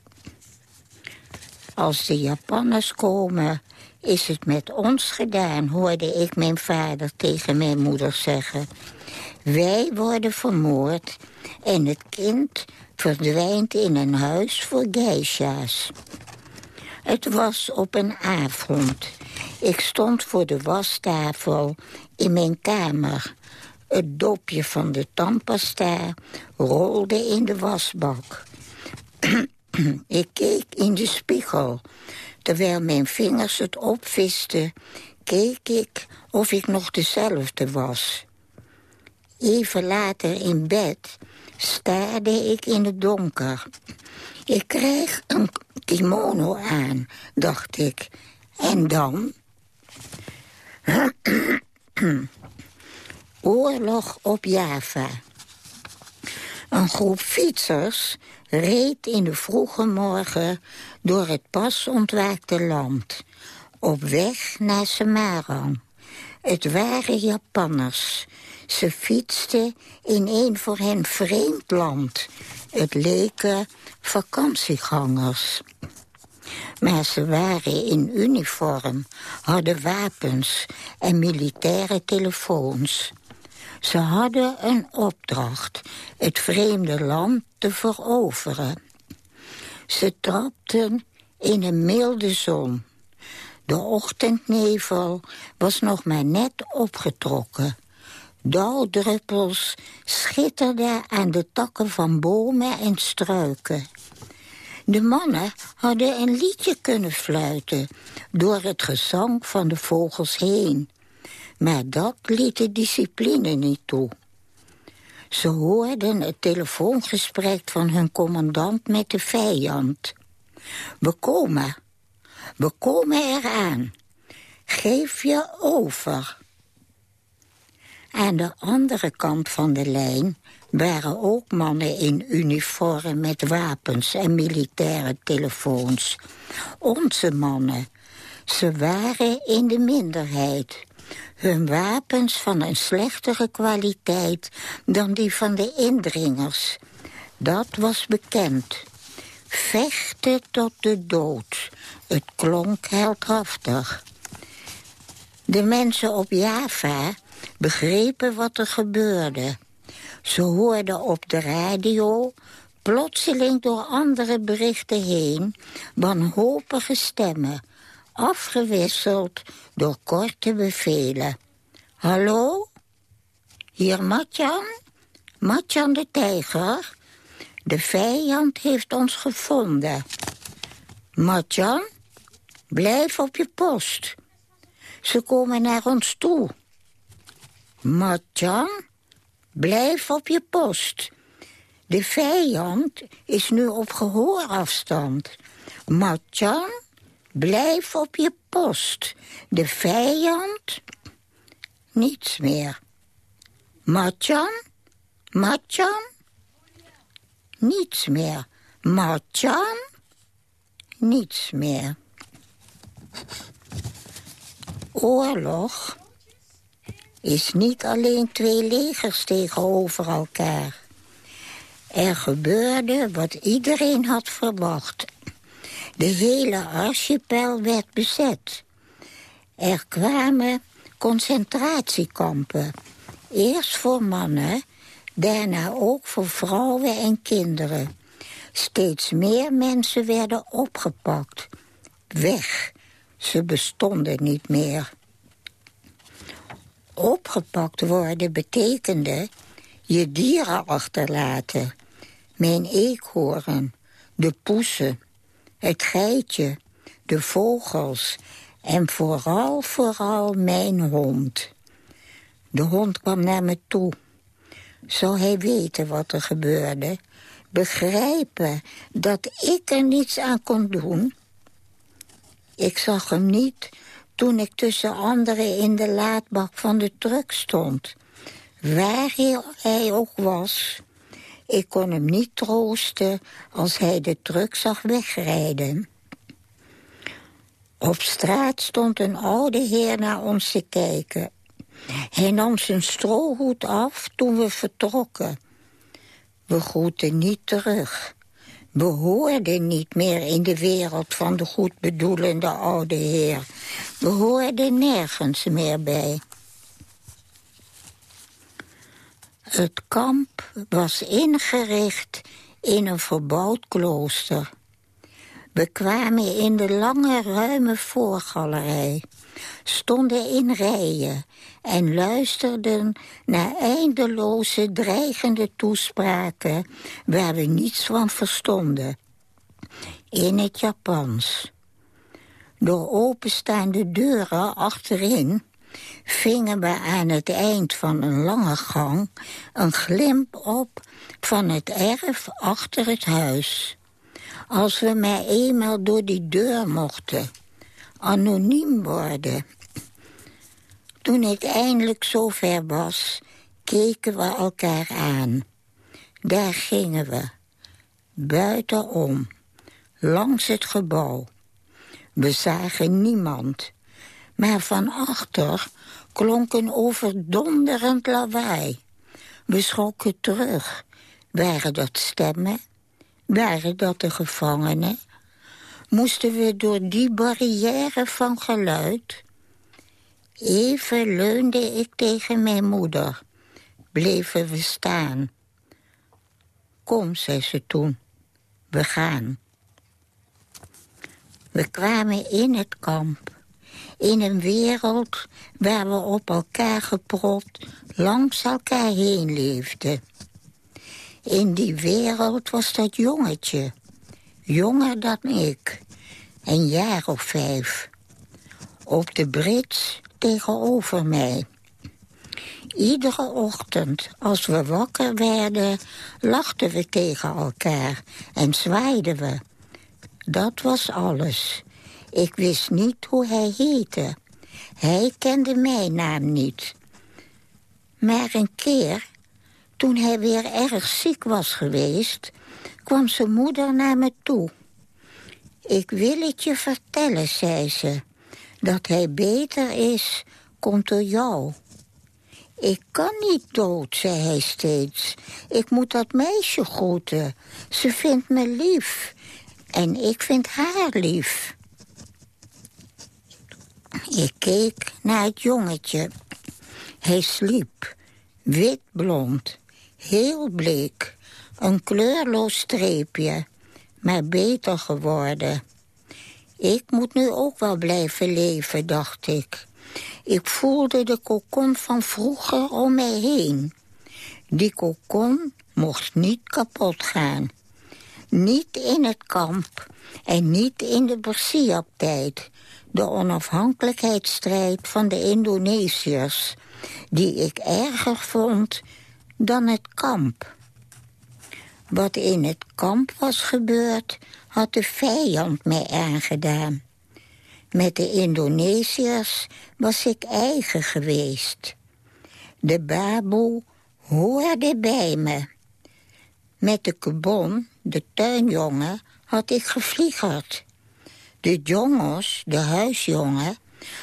Als de Japanners komen, is het met ons gedaan, hoorde ik mijn vader tegen mijn moeder zeggen. Wij worden vermoord en het kind verdwijnt in een huis voor geisha's. Het was op een avond. Ik stond voor de wastafel in mijn kamer. Het dopje van de tandpasta rolde in de wasbak. ik keek in de spiegel. Terwijl mijn vingers het opvisten, keek ik of ik nog dezelfde was. Even later in bed staarde ik in het donker. Ik krijg een kimono aan, dacht ik. En dan? Oorlog op Java. Een groep fietsers reed in de vroege morgen door het pas ontwaakte land. Op weg naar Semarang. Het waren Japanners. Ze fietsten in een voor hen vreemd land. Het leken vakantiegangers. Maar ze waren in uniform, hadden wapens en militaire telefoons. Ze hadden een opdracht, het vreemde land te veroveren. Ze trapten in een milde zon. De ochtendnevel was nog maar net opgetrokken. Dauwdruppels schitterden aan de takken van bomen en struiken. De mannen hadden een liedje kunnen fluiten... door het gezang van de vogels heen. Maar dat liet de discipline niet toe. Ze hoorden het telefoongesprek van hun commandant met de vijand. We komen. We komen eraan. Geef je over. Aan de andere kant van de lijn waren ook mannen in uniform met wapens en militaire telefoons. Onze mannen. Ze waren in de minderheid. Hun wapens van een slechtere kwaliteit dan die van de indringers. Dat was bekend. Vechten tot de dood. Het klonk heldhaftig. De mensen op Java begrepen wat er gebeurde. Ze hoorden op de radio, plotseling door andere berichten heen... wanhopige stemmen, afgewisseld door korte bevelen. Hallo? Hier Matjan? Matjan de tijger? De vijand heeft ons gevonden. Matjan, blijf op je post. Ze komen naar ons toe. Matjan, blijf op je post. De vijand is nu op gehoorafstand. Matjan, blijf op je post. De vijand... Niets meer. Matjan, Matjan... Niets meer. Matjan... Niets meer. Oorlog is niet alleen twee legers tegenover elkaar. Er gebeurde wat iedereen had verwacht. De hele archipel werd bezet. Er kwamen concentratiekampen. Eerst voor mannen, daarna ook voor vrouwen en kinderen. Steeds meer mensen werden opgepakt. Weg, ze bestonden niet meer. Opgepakt worden betekende Je dieren achterlaten. Mijn eekhoorn, de poesen, het geitje, de vogels en vooral, vooral mijn hond. De hond kwam naar me toe. Zou hij weten wat er gebeurde? Begrijpen dat ik er niets aan kon doen? Ik zag hem niet toen ik tussen anderen in de laadbak van de truck stond. Waar hij ook was, ik kon hem niet troosten als hij de truck zag wegrijden. Op straat stond een oude heer naar ons te kijken. Hij nam zijn strohoed af toen we vertrokken. We groeten niet terug. We hoorden niet meer in de wereld van de goedbedoelende oude heer. We hoorden nergens meer bij. Het kamp was ingericht in een verbouwd klooster. We kwamen in de lange, ruime voorgalerij, stonden in rijen en luisterden naar eindeloze, dreigende toespraken waar we niets van verstonden. In het Japans. Door openstaande deuren achterin vingen we aan het eind van een lange gang een glimp op van het erf achter het huis. Als we maar eenmaal door die deur mochten, anoniem worden. Toen ik eindelijk zover was, keken we elkaar aan. Daar gingen we, buitenom, langs het gebouw. We zagen niemand, maar van achter klonk een overdonderend lawaai. We schrokken terug. Waren dat stemmen? Waren dat de gevangenen? Moesten we door die barrière van geluid? Even leunde ik tegen mijn moeder. Bleven we staan. Kom, zei ze toen. We gaan. We kwamen in het kamp. In een wereld waar we op elkaar gepropt langs elkaar heen leefden. In die wereld was dat jongetje. Jonger dan ik. Een jaar of vijf. Op de brits tegenover mij. Iedere ochtend, als we wakker werden, lachten we tegen elkaar en zwaaiden we. Dat was alles. Ik wist niet hoe hij heette. Hij kende mijn naam niet. Maar een keer, toen hij weer erg ziek was geweest... kwam zijn moeder naar me toe. Ik wil het je vertellen, zei ze. Dat hij beter is, komt door jou. Ik kan niet dood, zei hij steeds. Ik moet dat meisje groeten. Ze vindt me lief. En ik vind haar lief. Ik keek naar het jongetje. Hij sliep, wit-blond, heel bleek, een kleurloos streepje, maar beter geworden. Ik moet nu ook wel blijven leven, dacht ik. Ik voelde de kokon van vroeger om mij heen. Die kokon mocht niet kapot gaan. Niet in het kamp en niet in de Bersiap-tijd de onafhankelijkheidsstrijd van de Indonesiërs... die ik erger vond dan het kamp. Wat in het kamp was gebeurd, had de vijand mij aangedaan. Met de Indonesiërs was ik eigen geweest. De baboe hoorde bij me. Met de kubon, de tuinjongen, had ik gevliegerd. De jongos, de huisjongen,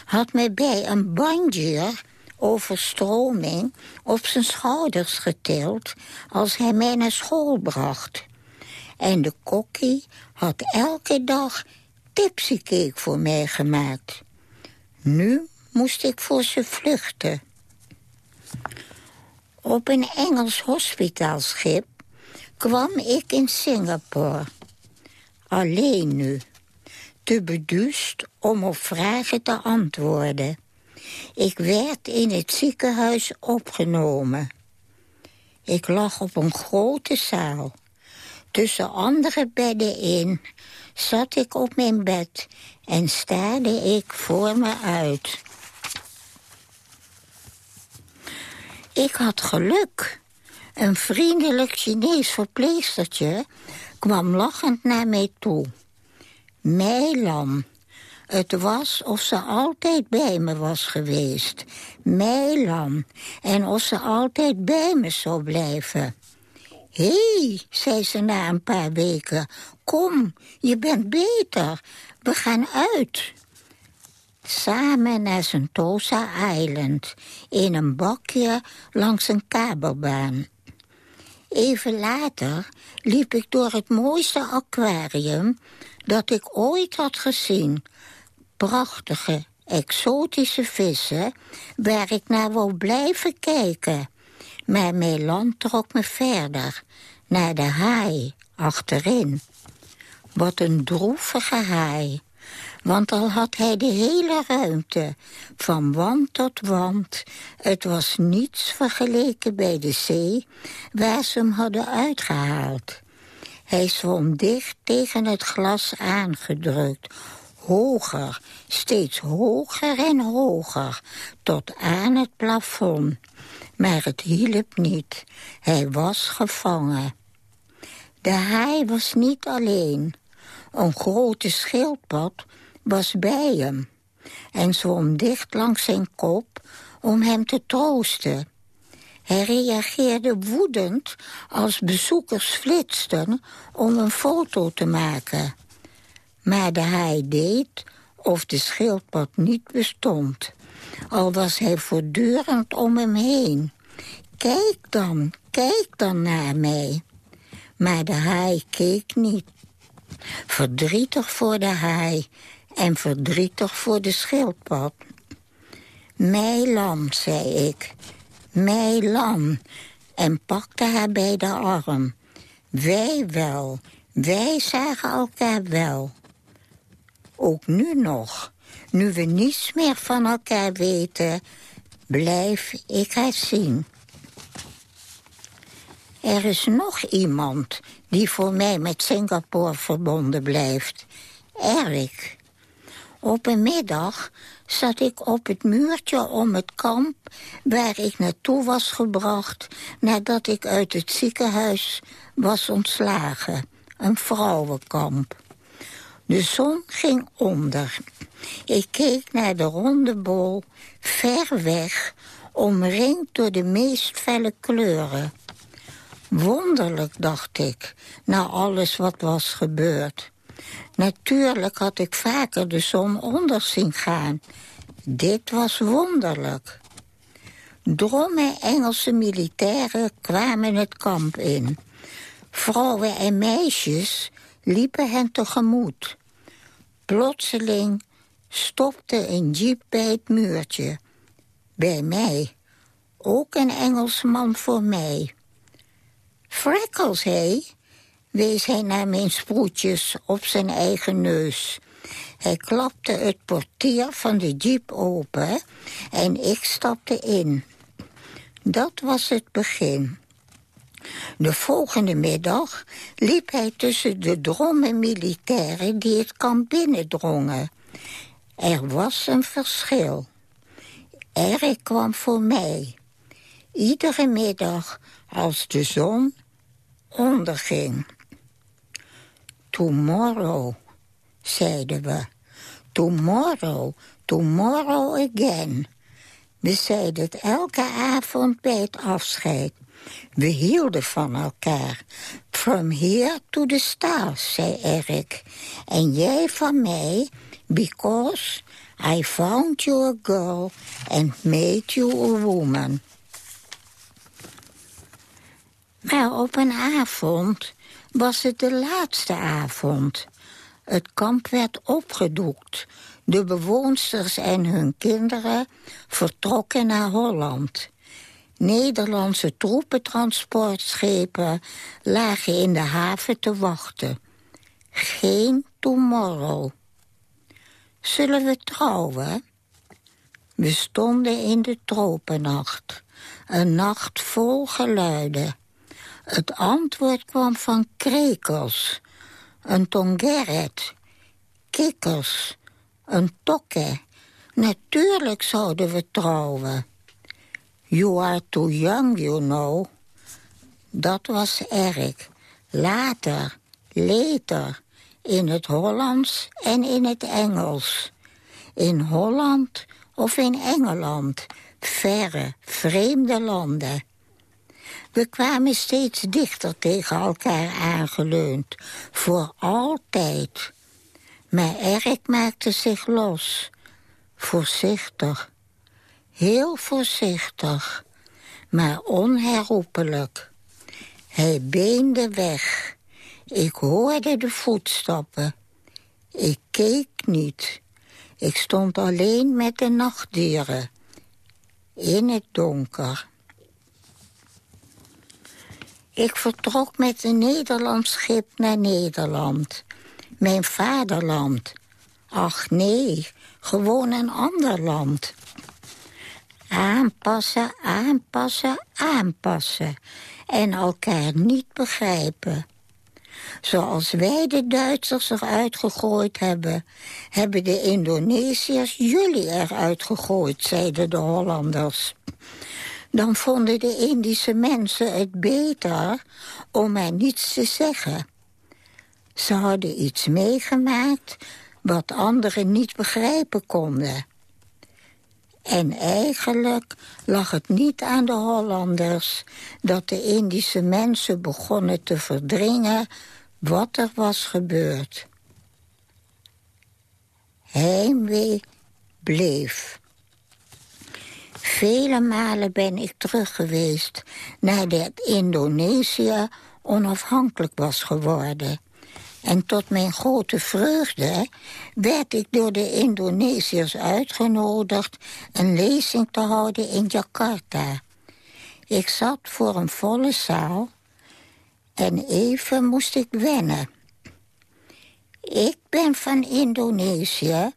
had mij bij een banjier overstroming op zijn schouders getild als hij mij naar school bracht. En de kokkie had elke dag tipsy voor mij gemaakt. Nu moest ik voor ze vluchten. Op een Engels hospitaalschip kwam ik in Singapore. Alleen nu te beduust om op vragen te antwoorden. Ik werd in het ziekenhuis opgenomen. Ik lag op een grote zaal. Tussen andere bedden in zat ik op mijn bed en staarde ik voor me uit. Ik had geluk. Een vriendelijk Chinees verpleegstertje kwam lachend naar mij toe. Meilan. Het was of ze altijd bij me was geweest. Meilan. En of ze altijd bij me zou blijven. Hé, hey, zei ze na een paar weken. Kom, je bent beter. We gaan uit. Samen naar Sentosa Island. In een bakje langs een kabelbaan. Even later liep ik door het mooiste aquarium dat ik ooit had gezien. Prachtige, exotische vissen waar ik naar wou blijven kijken. Maar Melan trok me verder, naar de haai, achterin. Wat een droevige haai. Want al had hij de hele ruimte, van wand tot wand. Het was niets vergeleken bij de zee, waar ze hem hadden uitgehaald. Hij zwom dicht tegen het glas aangedrukt. Hoger, steeds hoger en hoger, tot aan het plafond. Maar het hielp niet. Hij was gevangen. De haai was niet alleen. Een grote schildpad was bij hem en zwom dicht langs zijn kop om hem te troosten. Hij reageerde woedend als bezoekers flitsten om een foto te maken. Maar de haai deed of de schildpad niet bestond. Al was hij voortdurend om hem heen. Kijk dan, kijk dan naar mij. Maar de haai keek niet. Verdrietig voor de haai en verdrietig voor de schildpad. Meilan, zei ik. Meilan. En pakte haar bij de arm. Wij wel, wij zagen elkaar wel. Ook nu nog, nu we niets meer van elkaar weten... blijf ik haar zien. Er is nog iemand die voor mij met Singapore verbonden blijft. Eric. Op een middag zat ik op het muurtje om het kamp... waar ik naartoe was gebracht nadat ik uit het ziekenhuis was ontslagen. Een vrouwenkamp. De zon ging onder. Ik keek naar de ronde bol, ver weg... omringd door de meest felle kleuren. Wonderlijk, dacht ik, na alles wat was gebeurd. Natuurlijk had ik vaker de zon onder zien gaan. Dit was wonderlijk. Dromme Engelse militairen kwamen het kamp in. Vrouwen en meisjes liepen hen tegemoet. Plotseling stopte een jeep bij het muurtje. Bij mij. Ook een Engelsman voor mij. Freckles, hé, wees hij naar mijn sproetjes op zijn eigen neus. Hij klapte het portier van de jeep open en ik stapte in. Dat was het begin. De volgende middag liep hij tussen de drommen militairen die het kamp binnendrongen. Er was een verschil. Erik kwam voor mij. Iedere middag als de zon onderging. Tomorrow, zeiden we. Tomorrow, tomorrow again. We zeiden het elke avond bij het afscheid. We hielden van elkaar. From here to the stars, zei Eric. En jij van mij, because I found you a girl and made you a woman. Maar op een avond was het de laatste avond. Het kamp werd opgedoekt. De bewoonsters en hun kinderen vertrokken naar Holland. Nederlandse troepentransportschepen lagen in de haven te wachten. Geen tomorrow. Zullen we trouwen? We stonden in de tropennacht. een nacht vol geluiden. Het antwoord kwam van krekels, een tongeret, kikkers, een tokke. Natuurlijk zouden we trouwen. You are too young, you know. Dat was erg. Later, later, in het Hollands en in het Engels. In Holland of in Engeland, verre, vreemde landen. We kwamen steeds dichter tegen elkaar aangeleund, voor altijd. Maar Erik maakte zich los, voorzichtig, heel voorzichtig, maar onherroepelijk. Hij beende weg. Ik hoorde de voetstappen. Ik keek niet. Ik stond alleen met de nachtdieren. In het donker. Ik vertrok met een Nederlands schip naar Nederland. Mijn vaderland. Ach nee, gewoon een ander land. Aanpassen, aanpassen, aanpassen. En elkaar niet begrijpen. Zoals wij de Duitsers eruit gegooid hebben... hebben de Indonesiërs jullie eruit gegooid, zeiden de Hollanders. Dan vonden de Indische mensen het beter om maar niets te zeggen. Ze hadden iets meegemaakt wat anderen niet begrijpen konden. En eigenlijk lag het niet aan de Hollanders... dat de Indische mensen begonnen te verdringen wat er was gebeurd. Heimwee bleef. Vele malen ben ik terug geweest naar dat Indonesië onafhankelijk was geworden. En tot mijn grote vreugde werd ik door de Indonesiërs uitgenodigd... een lezing te houden in Jakarta. Ik zat voor een volle zaal en even moest ik wennen. Ik ben van Indonesië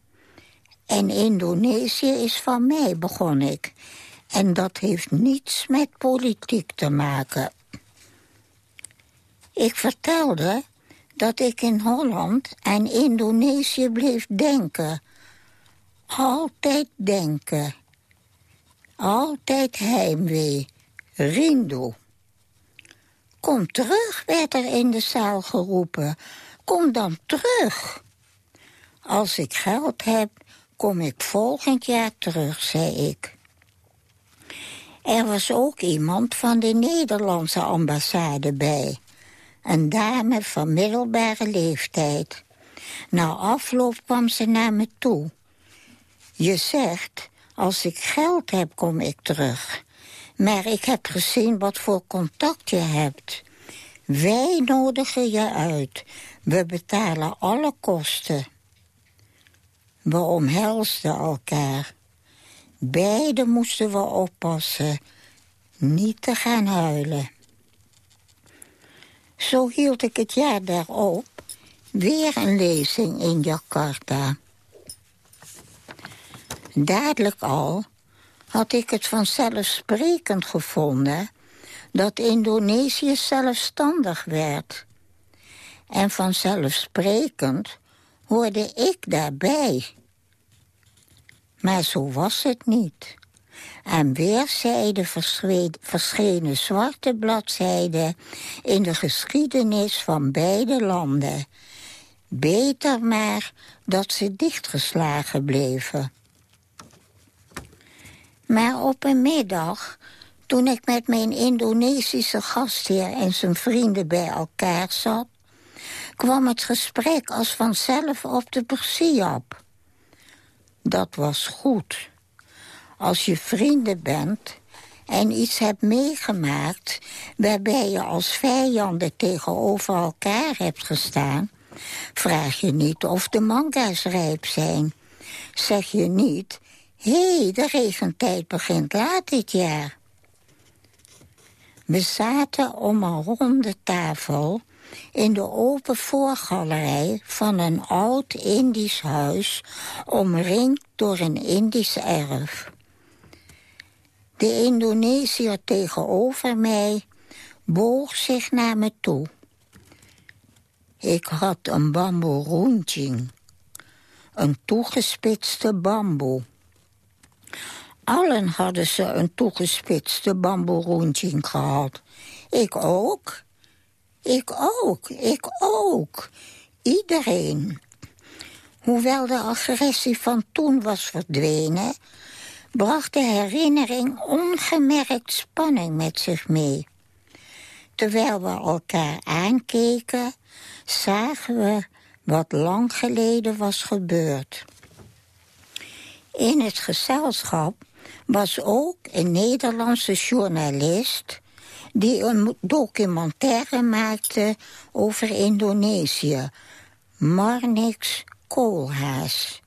en Indonesië is van mij, begon ik. En dat heeft niets met politiek te maken. Ik vertelde dat ik in Holland en Indonesië bleef denken. Altijd denken. Altijd heimwee. Rindu. Kom terug, werd er in de zaal geroepen. Kom dan terug. Als ik geld heb, kom ik volgend jaar terug, zei ik. Er was ook iemand van de Nederlandse ambassade bij. Een dame van middelbare leeftijd. Na afloop kwam ze naar me toe. Je zegt, als ik geld heb, kom ik terug. Maar ik heb gezien wat voor contact je hebt. Wij nodigen je uit. We betalen alle kosten. We omhelsden elkaar. Beiden moesten we oppassen. Niet te gaan huilen. Zo hield ik het jaar daarop weer een lezing in Jakarta. Dadelijk al had ik het vanzelfsprekend gevonden... dat Indonesië zelfstandig werd. En vanzelfsprekend hoorde ik daarbij. Maar zo was het niet. Aan weerszijden verschenen zwarte bladzijden... in de geschiedenis van beide landen. Beter maar dat ze dichtgeslagen bleven. Maar op een middag, toen ik met mijn Indonesische gastheer en zijn vrienden bij elkaar zat... kwam het gesprek als vanzelf op de op. Dat was goed. Als je vrienden bent en iets hebt meegemaakt... waarbij je als vijanden tegenover elkaar hebt gestaan... vraag je niet of de manga's rijp zijn. Zeg je niet, Hé, hey, de regentijd begint laat dit jaar. We zaten om een ronde tafel in de open voorgalerij van een oud Indisch huis... omringd door een Indisch erf. De Indonesiër tegenover mij boog zich naar me toe. Ik had een bamboe roentjing. Een toegespitste bamboe. Allen hadden ze een toegespitste bamboe roentjing gehad. Ik ook. Ik ook. Ik ook. Iedereen. Hoewel de agressie van toen was verdwenen... bracht de herinnering ongemerkt spanning met zich mee. Terwijl we elkaar aankeken, zagen we wat lang geleden was gebeurd. In het gezelschap was ook een Nederlandse journalist... die een documentaire maakte over Indonesië. Marnix Koolhaas.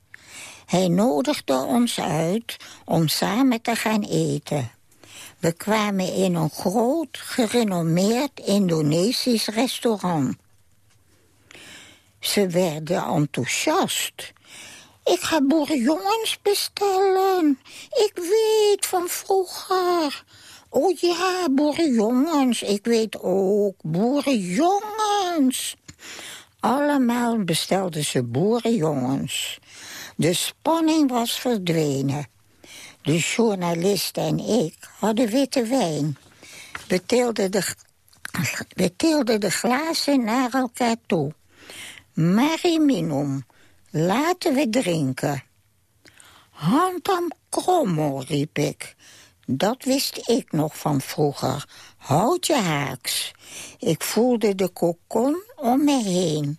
Hij nodigde ons uit om samen te gaan eten. We kwamen in een groot, gerenommeerd Indonesisch restaurant. Ze werden enthousiast. Ik ga boerenjongens bestellen. Ik weet van vroeger. Oh ja, boerenjongens. Ik weet ook boerenjongens. Allemaal bestelden ze boerenjongens. De spanning was verdwenen. De journalist en ik hadden witte wijn. We teelden de, we teelden de glazen naar elkaar toe. Mariminum, laten we drinken. Handam krommel, riep ik. Dat wist ik nog van vroeger. Houd je haaks. Ik voelde de kokon om me heen.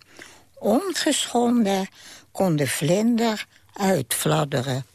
Ongeschonden kon de vlinder uitfladderen.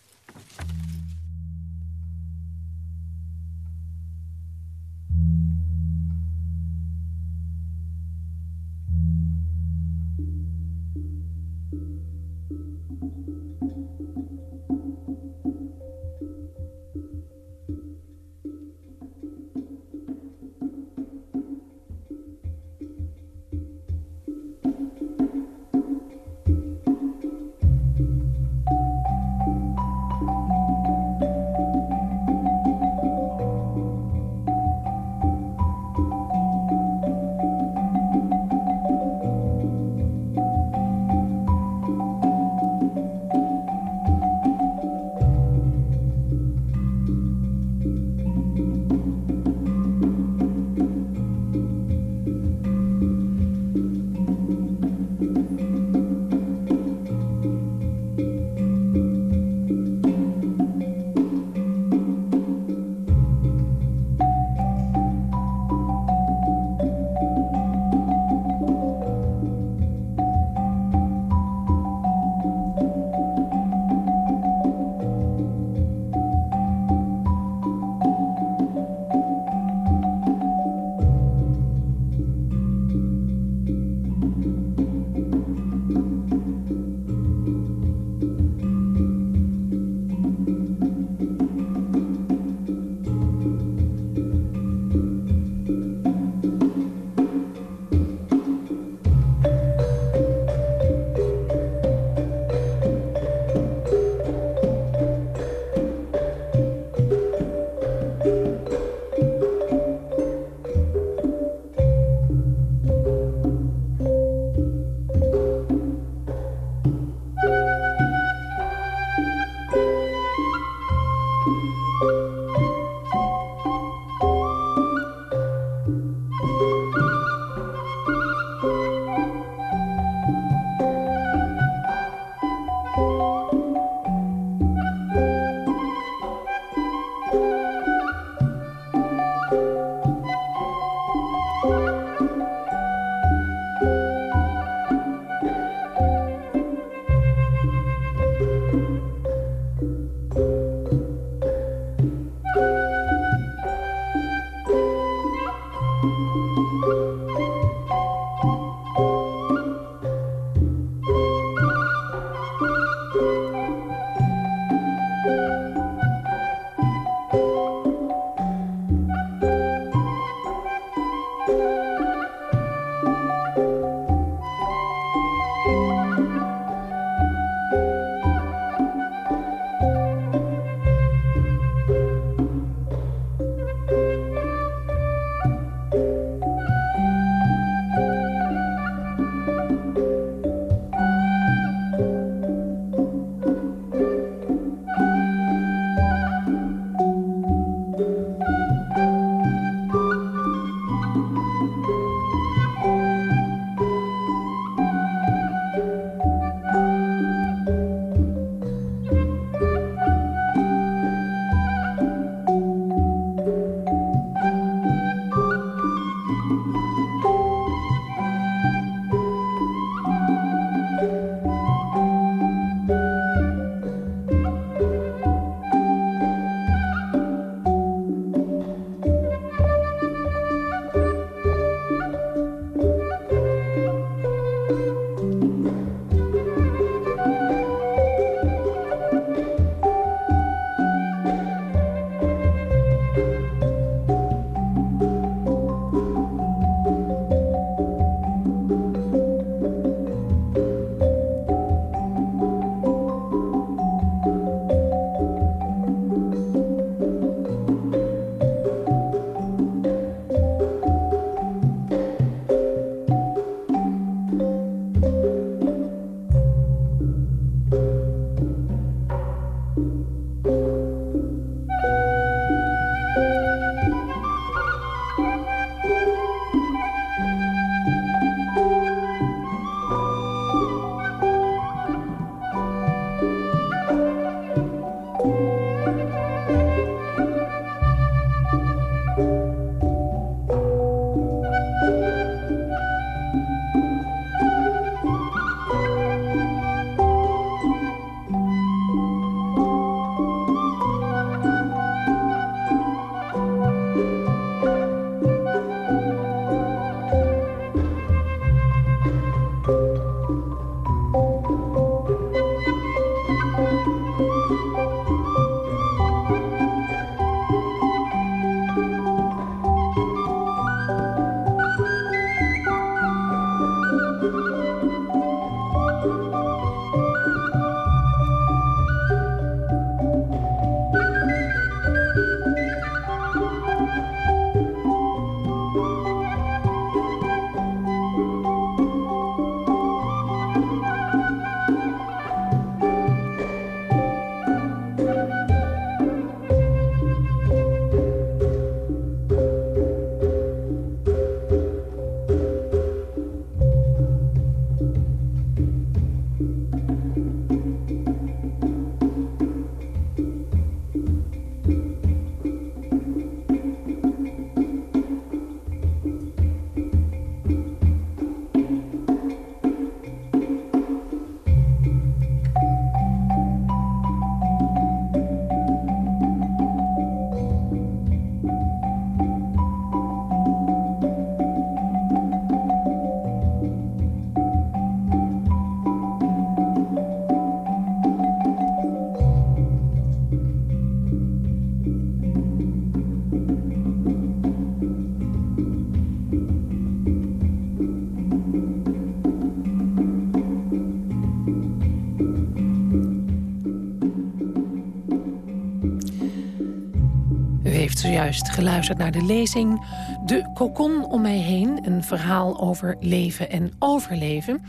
Geluisterd naar de lezing De Kokon om mij heen. Een verhaal over leven en overleven.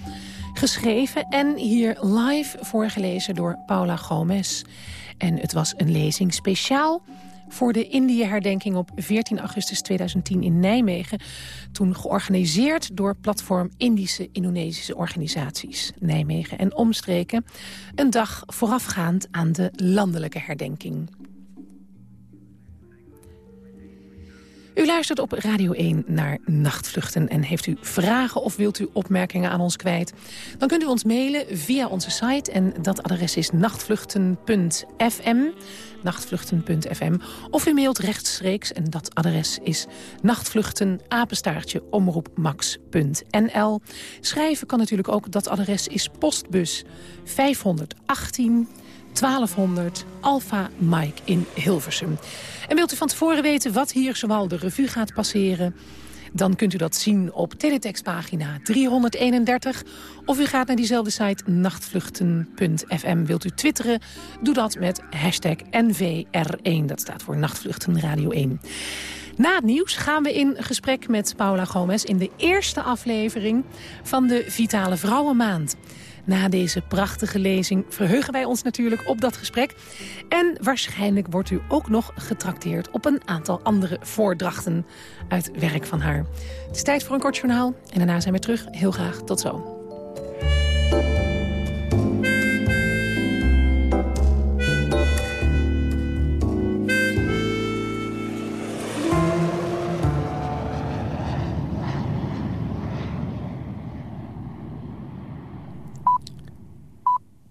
Geschreven en hier live voorgelezen door Paula Gomez. En het was een lezing speciaal voor de Indië-herdenking op 14 augustus 2010 in Nijmegen. Toen georganiseerd door platform Indische Indonesische organisaties. Nijmegen en omstreken. Een dag voorafgaand aan de landelijke herdenking. U luistert op Radio 1 naar Nachtvluchten en heeft u vragen of wilt u opmerkingen aan ons kwijt? Dan kunt u ons mailen via onze site en dat adres is nachtvluchten.fm nachtvluchten.fm. Of u mailt rechtstreeks en dat adres is nachtvluchten omroepmax.nl. Schrijven kan natuurlijk ook, dat adres is postbus 518 1200 Alpha Mike in Hilversum. En wilt u van tevoren weten wat hier zoal de revue gaat passeren... dan kunt u dat zien op teletextpagina 331. Of u gaat naar diezelfde site nachtvluchten.fm. Wilt u twitteren? Doe dat met hashtag NVR1. Dat staat voor Nachtvluchten Radio 1. Na het nieuws gaan we in gesprek met Paula Gomez... in de eerste aflevering van de Vitale Vrouwenmaand. Na deze prachtige lezing verheugen wij ons natuurlijk op dat gesprek. En waarschijnlijk wordt u ook nog getrakteerd op een aantal andere voordrachten uit werk van haar. Het is tijd voor een kort journaal en daarna zijn we terug. Heel graag tot zo.